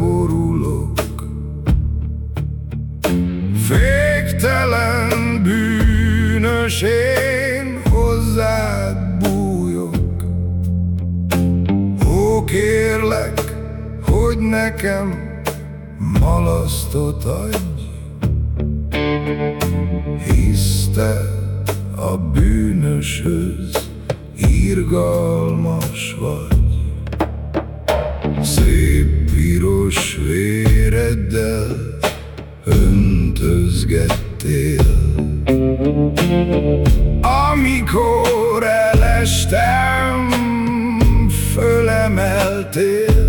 Borulok Végtelen bűnös én hozzád bújok. Ó, kérlek, hogy nekem malasztot adj. Hisz a bűnöshöz irgalmas vagy piros véreddel öntözgettél. Amikor elestem, fölemeltél.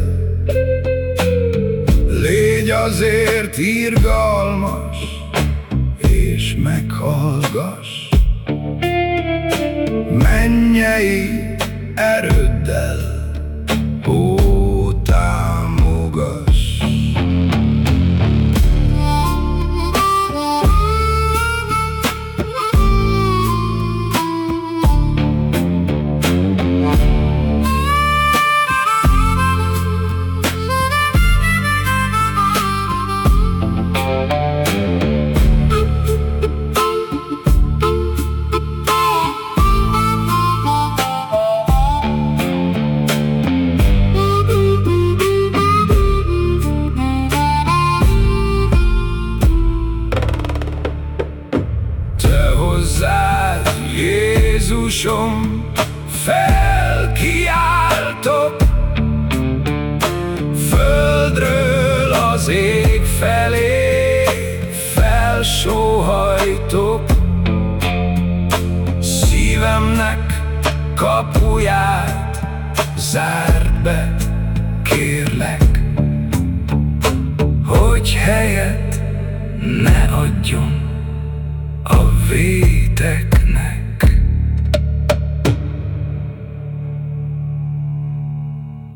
Légy azért irgalmas, és meghallgass. Mennyei erőddel Jézusom, felkiáltok, földről az ég felé felsóhajtok, szívemnek kapuját zárd be, kérlek, hogy helyet ne adjon a vég.